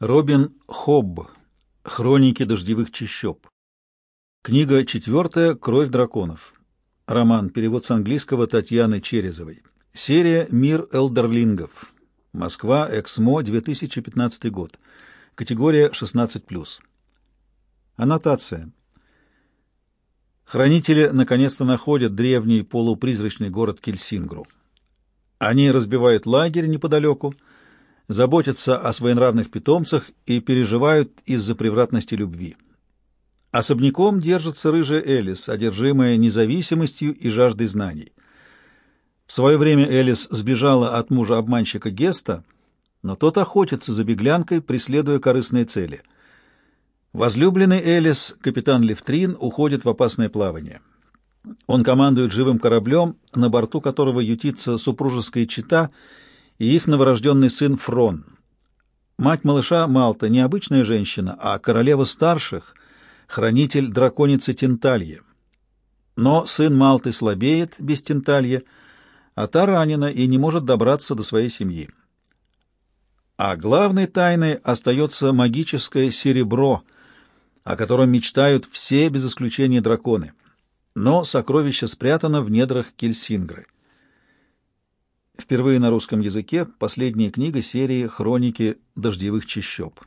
Робин Хобб. Хроники дождевых чащоб. Книга четвертая «Кровь драконов». Роман. Перевод с английского Татьяны Черезовой. Серия «Мир элдерлингов». Москва. Эксмо. 2015 год. Категория 16+. Аннотация. Хранители наконец-то находят древний полупризрачный город Кельсингру. Они разбивают лагерь неподалеку, заботятся о своенравных питомцах и переживают из-за превратности любви. Особняком держится рыжая Элис, одержимая независимостью и жаждой знаний. В свое время Элис сбежала от мужа-обманщика Геста, но тот охотится за беглянкой, преследуя корыстные цели. Возлюбленный Элис, капитан Левтрин, уходит в опасное плавание. Он командует живым кораблем, на борту которого ютится супружеская чета — и их новорожденный сын Фрон. Мать малыша Малта не обычная женщина, а королева старших, хранитель драконицы Тенталье. Но сын Малты слабеет без Тенталье, а та ранена и не может добраться до своей семьи. А главной тайной остается магическое серебро, о котором мечтают все без исключения драконы. Но сокровище спрятано в недрах Кельсингры. Впервые на русском языке последняя книга серии «Хроники дождевых чащоб».